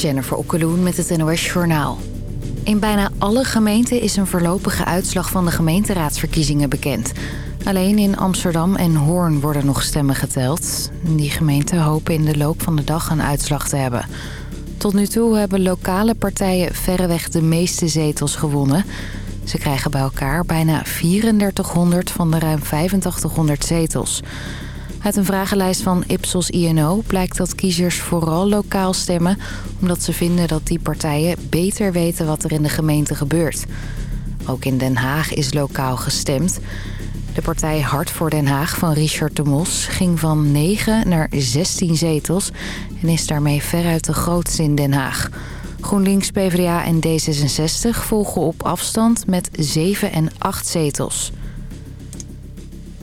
Jennifer Okkeloen met het NOS Journaal. In bijna alle gemeenten is een voorlopige uitslag van de gemeenteraadsverkiezingen bekend. Alleen in Amsterdam en Hoorn worden nog stemmen geteld. Die gemeenten hopen in de loop van de dag een uitslag te hebben. Tot nu toe hebben lokale partijen verreweg de meeste zetels gewonnen. Ze krijgen bij elkaar bijna 3400 van de ruim 8500 zetels. Uit een vragenlijst van Ipsos INO blijkt dat kiezers vooral lokaal stemmen... omdat ze vinden dat die partijen beter weten wat er in de gemeente gebeurt. Ook in Den Haag is lokaal gestemd. De partij Hart voor Den Haag van Richard de Mos ging van 9 naar 16 zetels... en is daarmee veruit de grootste in Den Haag. GroenLinks, PvdA en D66 volgen op afstand met 7 en 8 zetels.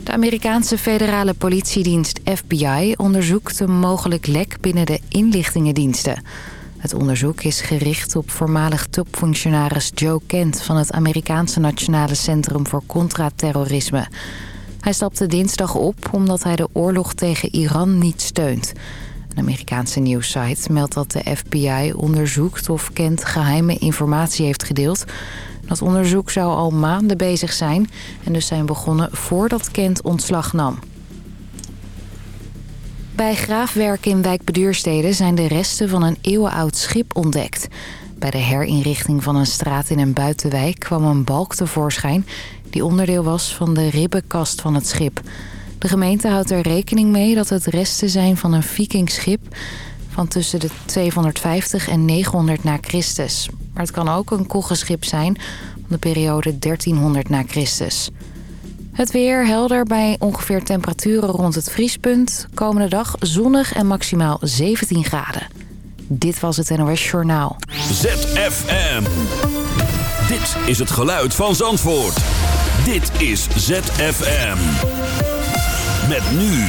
De Amerikaanse federale politiedienst FBI onderzoekt een mogelijk lek binnen de inlichtingendiensten. Het onderzoek is gericht op voormalig topfunctionaris Joe Kent... van het Amerikaanse Nationale Centrum voor Contraterrorisme. Hij stapte dinsdag op omdat hij de oorlog tegen Iran niet steunt. Een Amerikaanse nieuwssite meldt dat de FBI onderzoekt of Kent geheime informatie heeft gedeeld... Dat onderzoek zou al maanden bezig zijn en dus zijn begonnen voordat Kent ontslag nam. Bij graafwerken in wijk Beduurstede zijn de resten van een eeuwenoud schip ontdekt. Bij de herinrichting van een straat in een buitenwijk kwam een balk tevoorschijn... die onderdeel was van de ribbenkast van het schip. De gemeente houdt er rekening mee dat het resten zijn van een vikingschip... van tussen de 250 en 900 na Christus. Maar het kan ook een koggenschip zijn van de periode 1300 na Christus. Het weer helder bij ongeveer temperaturen rond het vriespunt. Komende dag zonnig en maximaal 17 graden. Dit was het NOS Journaal. ZFM. Dit is het geluid van Zandvoort. Dit is ZFM. Met nu.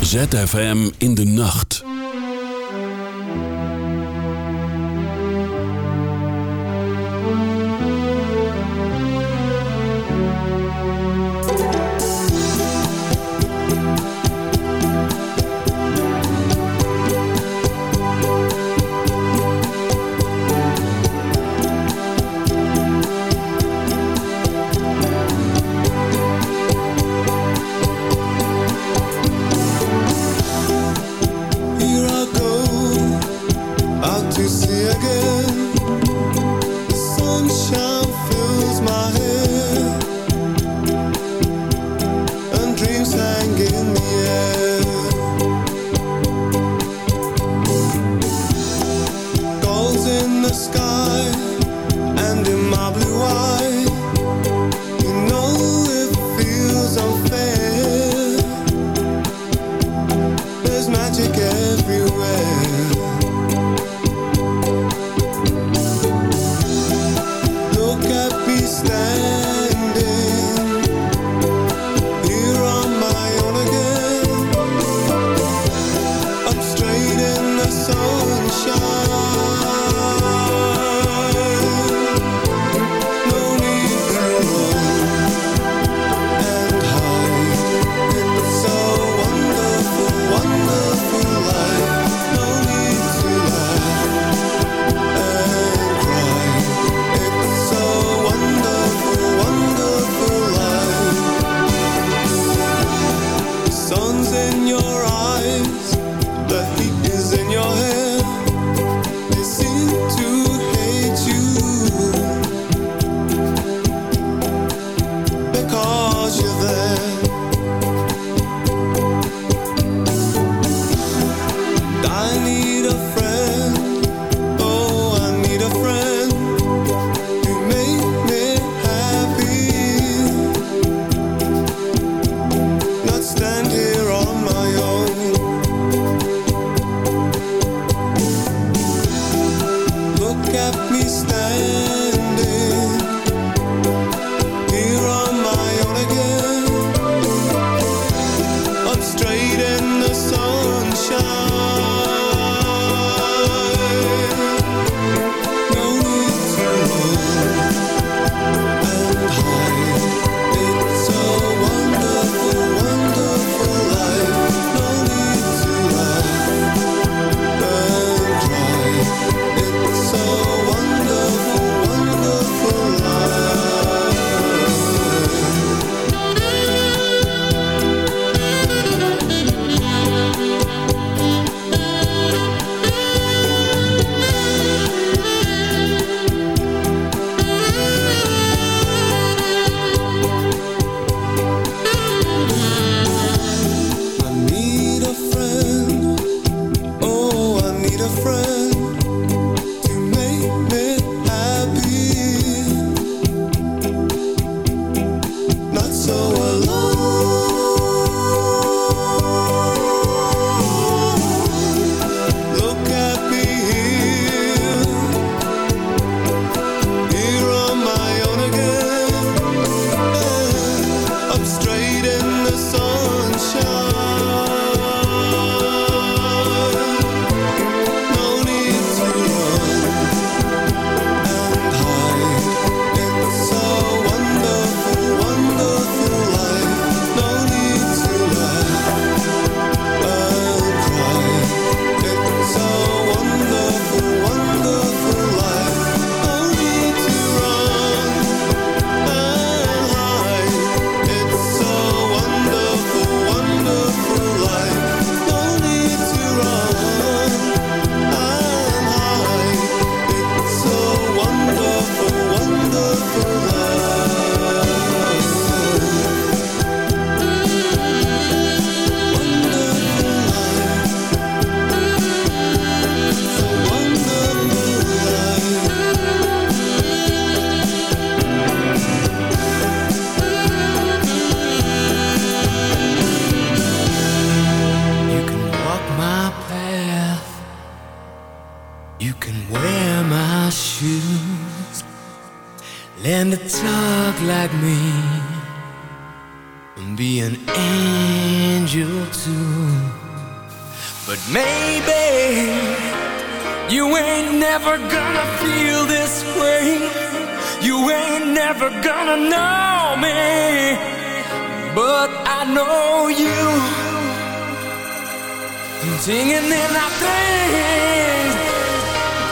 ZFM in de nacht.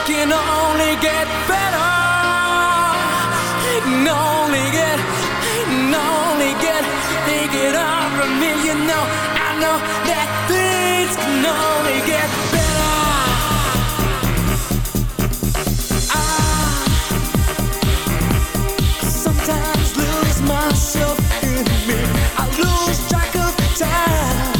Can only get better. It can only get, it can only get, take it on from me. You know, I know that things can only get better. I sometimes lose myself in me. I lose track of time.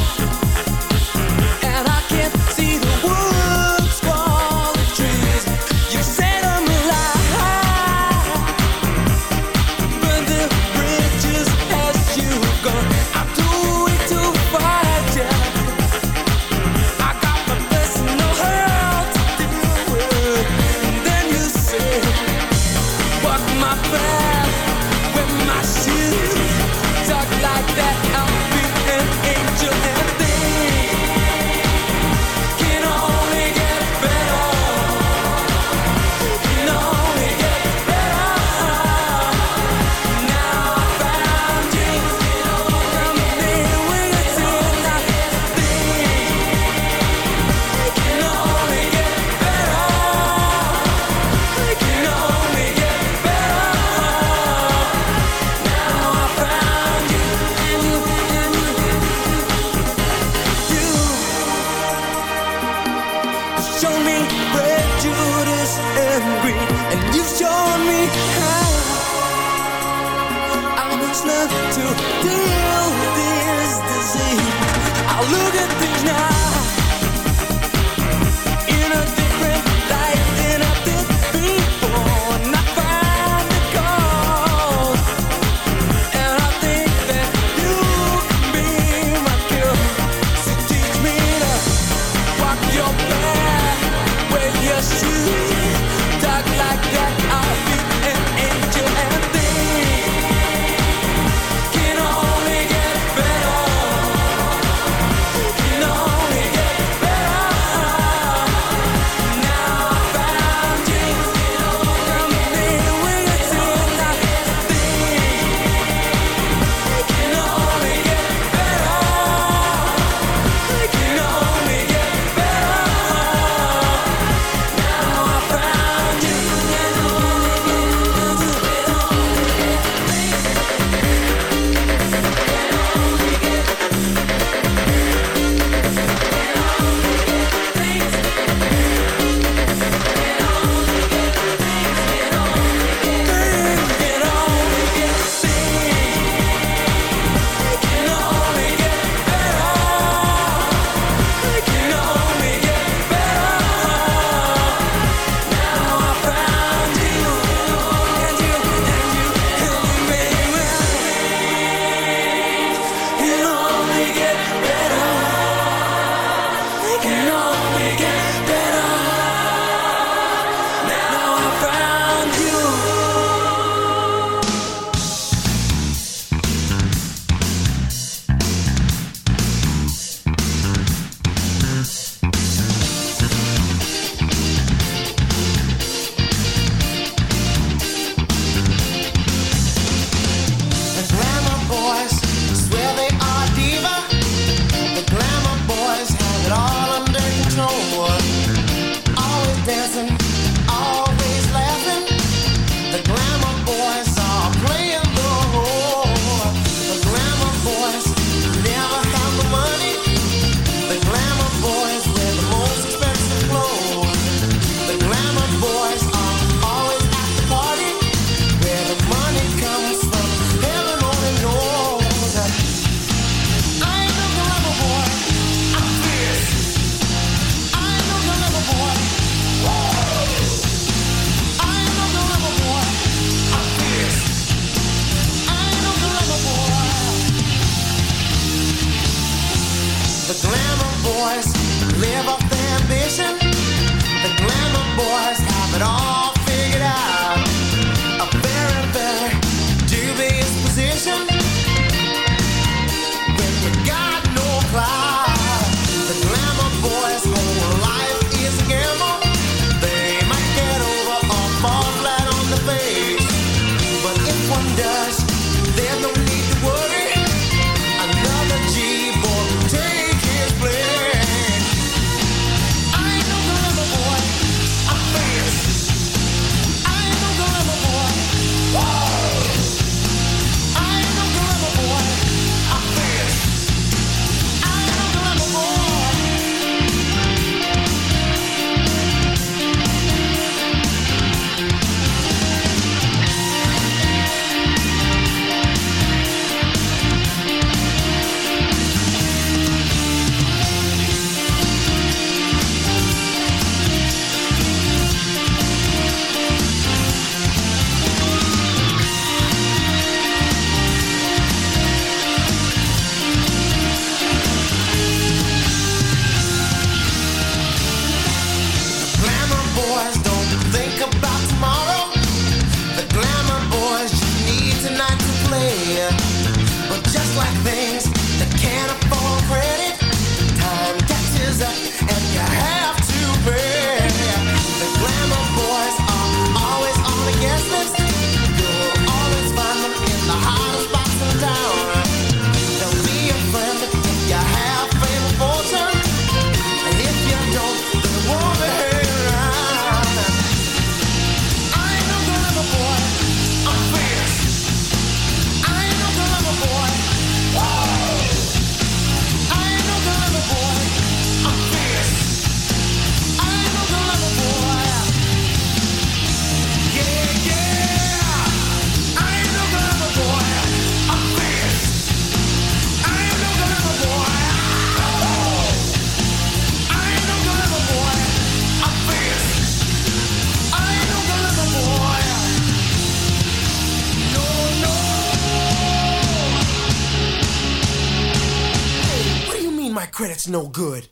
Good?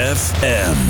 FM.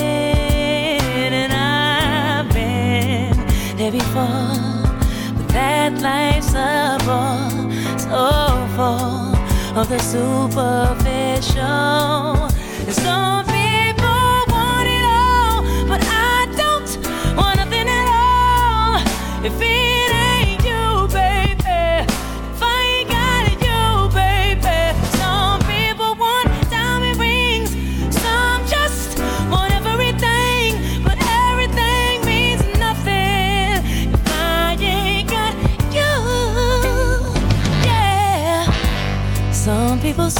before, but that life's a bore so full of the superficial. And some people want it all, but I don't want nothing at all. If It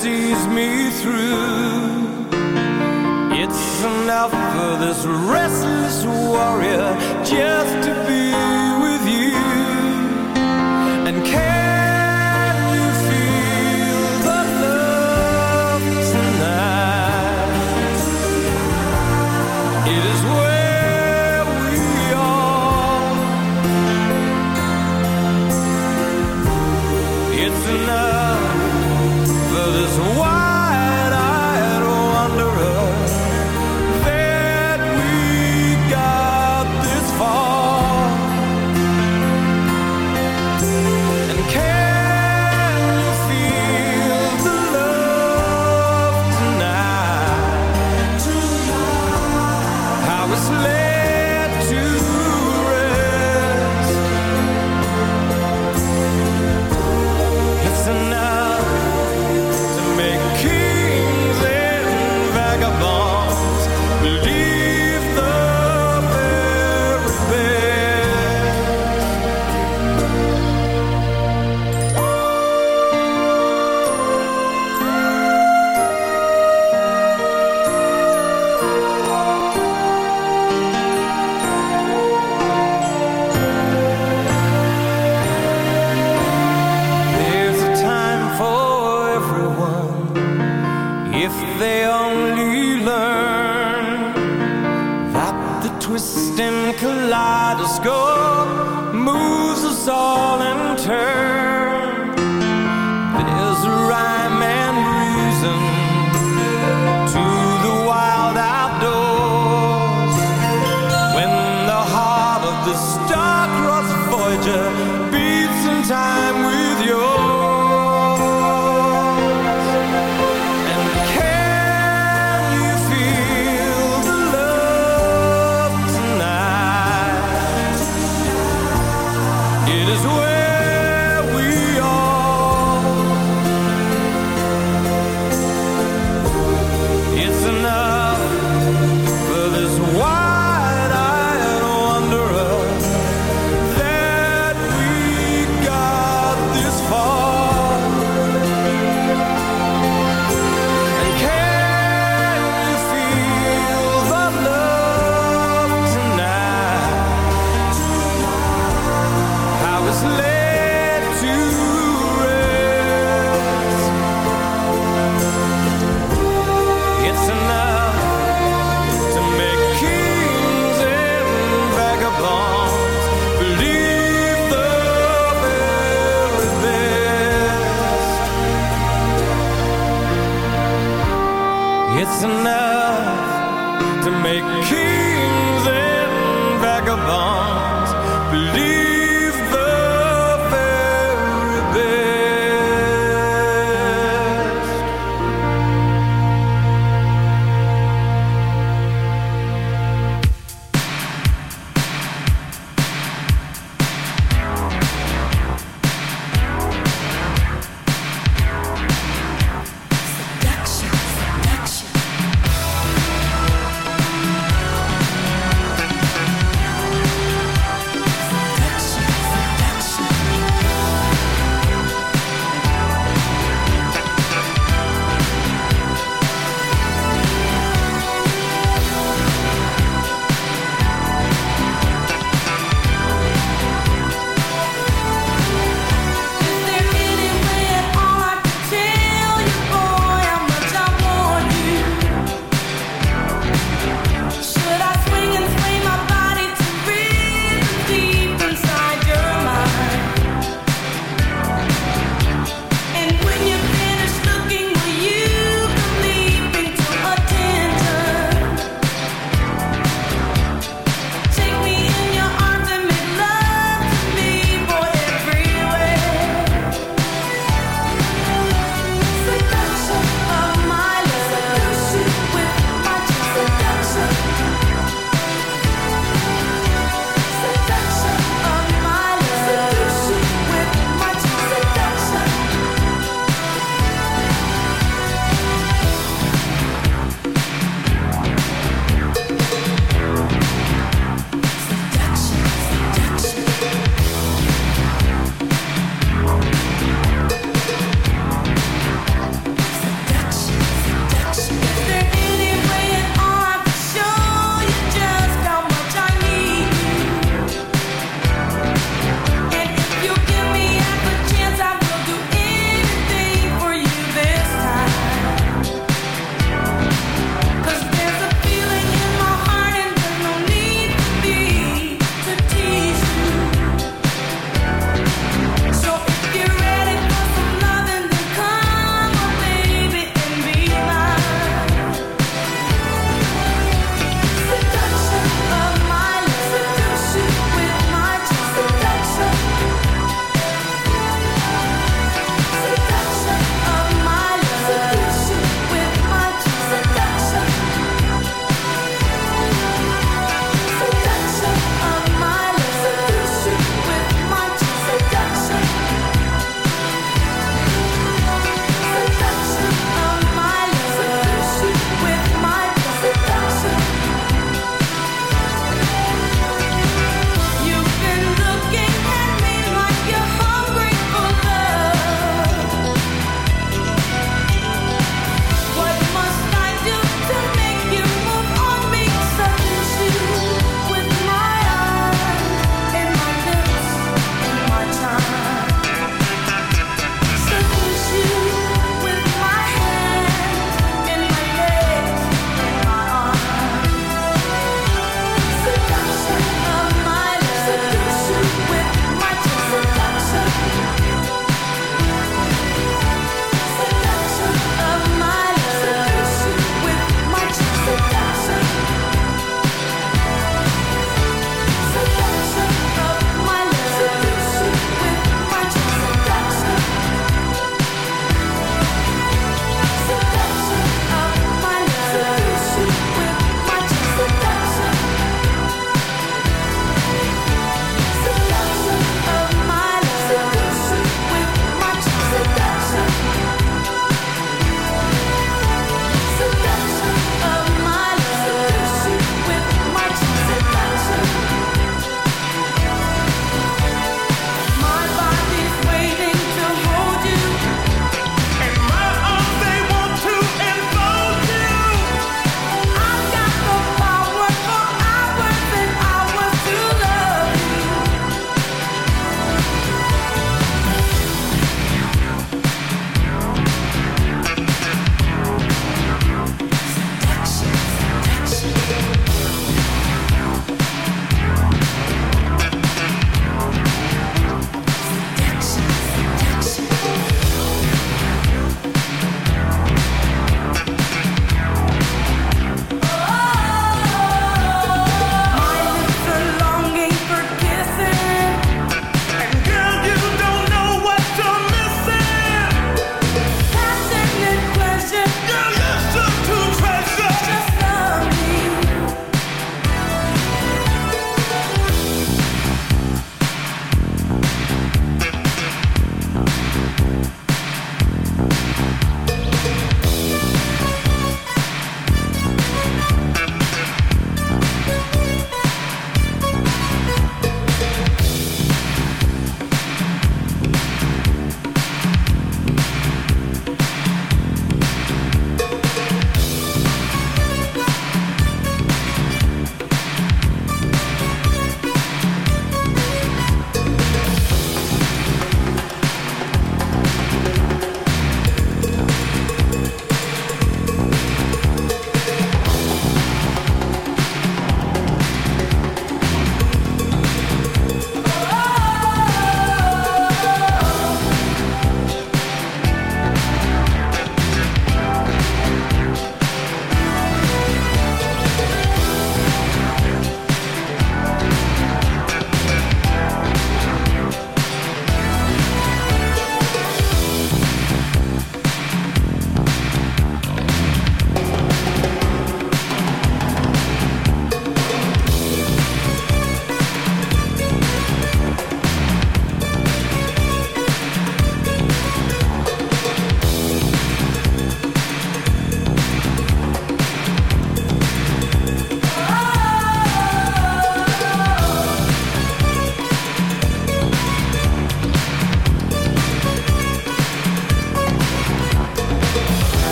sees me through. It's enough for this restless warrior just to be with you and care.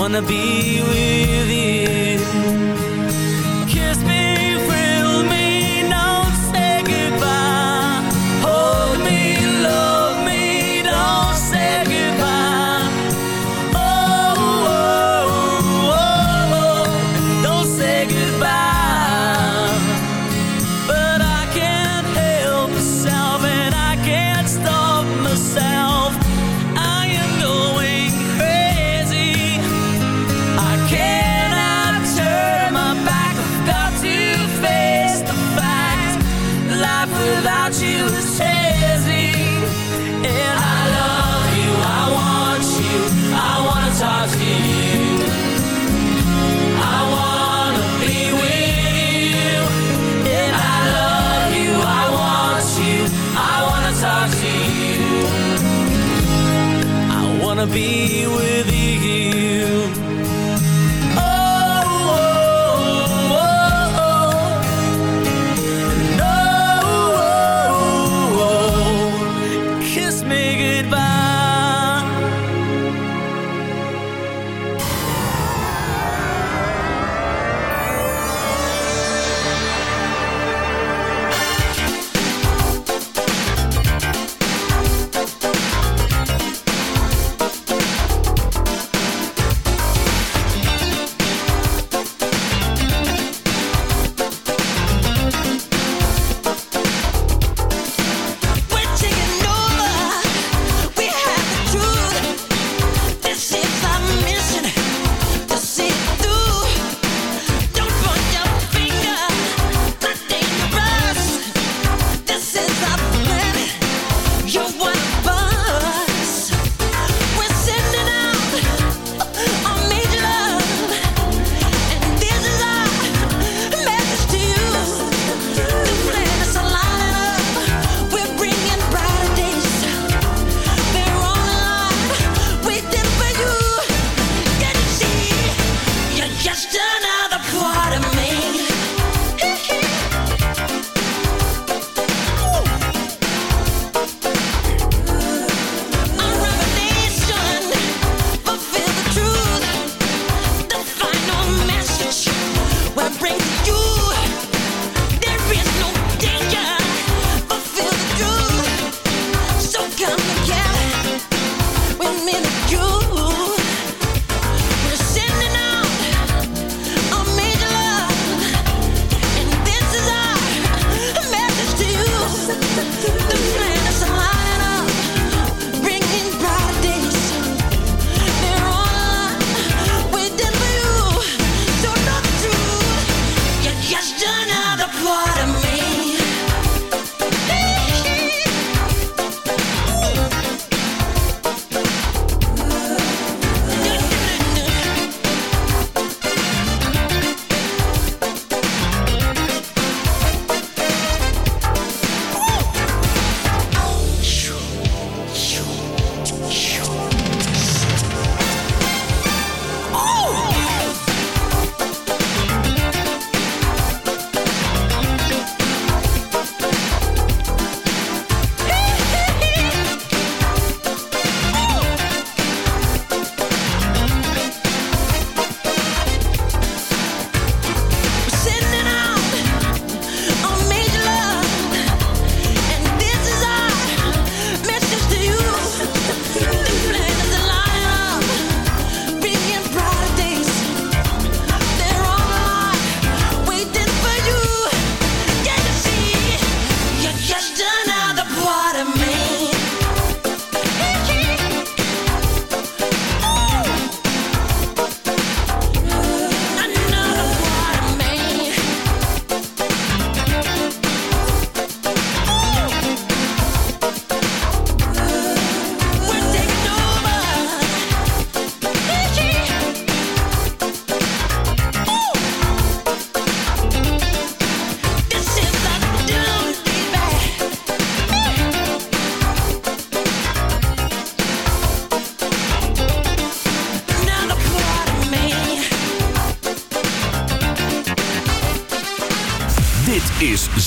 Wanna be with you.